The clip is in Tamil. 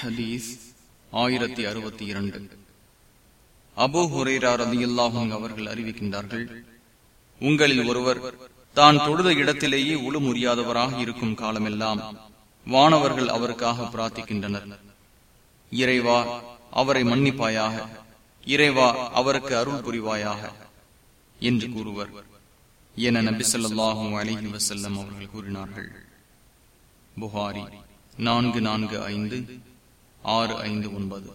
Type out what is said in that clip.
ஹதீஸ் ஆயிரத்தி அறுபத்தி இரண்டு. அபு ஹுரேரா ரதியுல்லாஹும் அவர்கள் அறிவிக்கின்றார்கள் உங்களில் ஒருவர் தான் தொழுத இடத்திலேயே உளு முறியாதவராக இருக்கும் காலமெல்லாம் வானவர்கள் அவருக்காக பிரார்த்திக்கின்றனர். இறைவா அவரை மன்னிப்பாயாக. இறைவா அவருக்கு அருள் புரிவாயாக என்று கூறுவர் என நபி சொல்லாஹும் அலஹி வசல்லம் அவர்கள் கூறினார்கள். புகாரி நான்கு நான்கு ஐந்து ஆறு ஐந்து ஒன்பது.